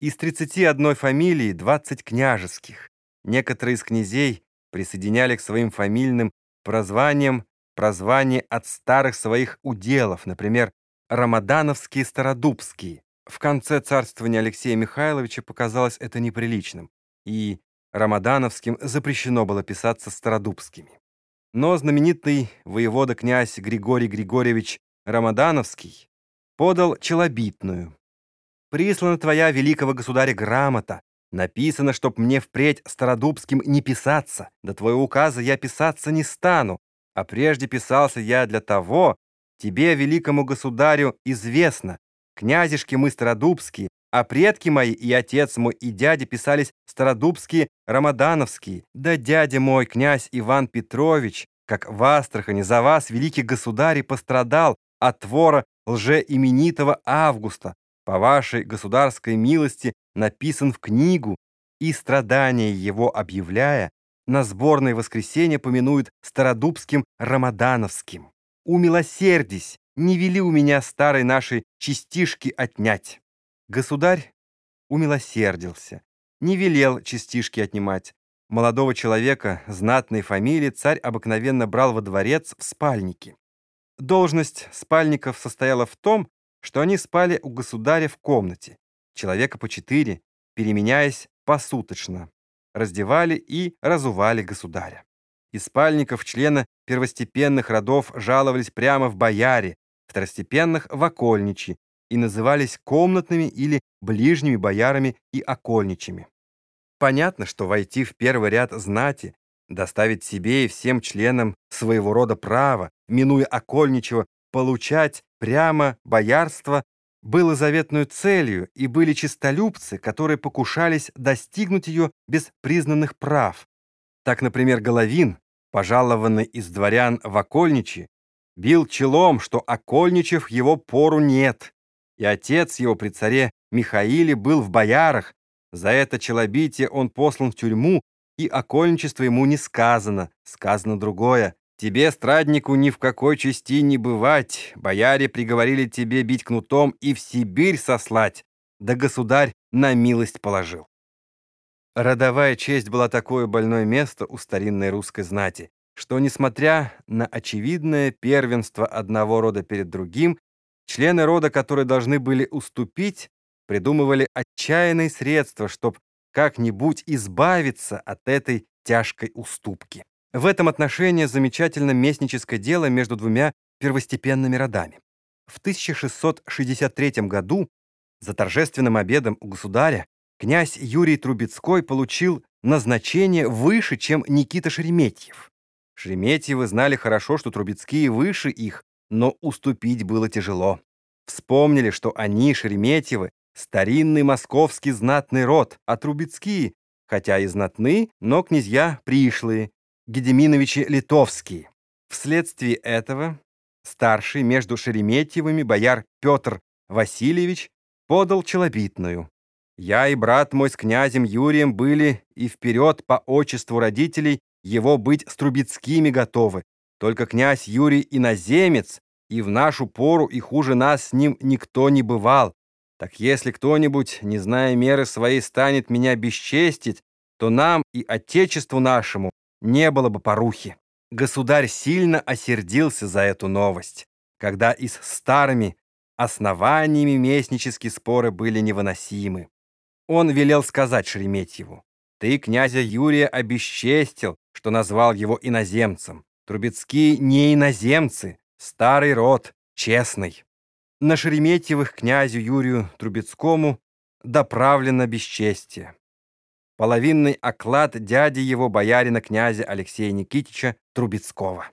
Из 31 фамилии 20 княжеских. Некоторые из князей присоединяли к своим фамильным прозваниям прозвания от старых своих уделов, например, Рамадановские Стародубские. В конце царствования Алексея Михайловича показалось это неприличным, и Рамадановским запрещено было писаться Стародубскими. Но знаменитый воевода-князь Григорий Григорьевич Рамадановский подал челобитную. «Прислана твоя великого государя грамота. Написано, чтоб мне впредь Стародубским не писаться. До твоего указа я писаться не стану. А прежде писался я для того, тебе, великому государю, известно. Князешки мы Стародубские, а предки мои и отец мой и дядя писались Стародубские, Рамадановские. Да дядя мой, князь Иван Петрович, как в Астрахани за вас, великий государь, пострадал от твора лжеименитого Августа, по вашей государской милости написан в книгу, и страдания его объявляя, на сборное воскресенье помянует Стародубским Рамадановским. Умилосердись, не вели у меня старой нашей частишки отнять. Государь умилосердился, не велел частишки отнимать. Молодого человека, знатной фамилии, царь обыкновенно брал во дворец в спальнике. Должность спальников состояла в том, что они спали у государя в комнате, человека по четыре, переменяясь посуточно, раздевали и разували государя. Из спальников члены первостепенных родов жаловались прямо в бояре, второстепенных — в окольничьи, и назывались комнатными или ближними боярами и окольничьими. Понятно, что войти в первый ряд знати доставить себе и всем членам своего рода право, минуя окольничего, получать прямо боярство, было заветной целью, и были честолюбцы, которые покушались достигнуть ее без признанных прав. Так, например, Головин, пожалованный из дворян в окольничьи, бил челом, что окольничев его пору нет, и отец его при царе Михаиле был в боярах, за это челобитие он послан в тюрьму и окольничество ему не сказано, сказано другое. Тебе, страднику, ни в какой части не бывать, бояре приговорили тебе бить кнутом и в Сибирь сослать, да государь на милость положил. Родовая честь была такое больное место у старинной русской знати, что, несмотря на очевидное первенство одного рода перед другим, члены рода, которые должны были уступить, придумывали отчаянные средства, чтобы как-нибудь избавиться от этой тяжкой уступки. В этом отношении замечательно местническое дело между двумя первостепенными родами. В 1663 году за торжественным обедом у государя князь Юрий Трубецкой получил назначение выше, чем Никита Шереметьев. Шереметьевы знали хорошо, что Трубецкие выше их, но уступить было тяжело. Вспомнили, что они, Шереметьевы, старинный московский знатный род, а Трубецкие, хотя и знатны, но князья пришлые, Гедеминовичи Литовские. Вследствие этого старший между Шереметьевыми бояр Петр Васильевич подал челобитную. Я и брат мой с князем Юрием были и вперед по отчеству родителей его быть с Трубецкими готовы. Только князь Юрий иноземец, и в нашу пору и хуже нас с ним никто не бывал. Так если кто-нибудь, не зная меры своей, станет меня бесчестить, то нам и отечеству нашему не было бы порухи. Государь сильно осердился за эту новость, когда и с старыми основаниями местнические споры были невыносимы. Он велел сказать Шереметьеву, «Ты князя Юрия обесчестил, что назвал его иноземцем. Трубецкие не иноземцы, старый род, честный» на Шереметьевых князю Юрию Трубецкому доправлено бесчестие. Половинный оклад дяди его боярина князя Алексея Никитича Трубецкого.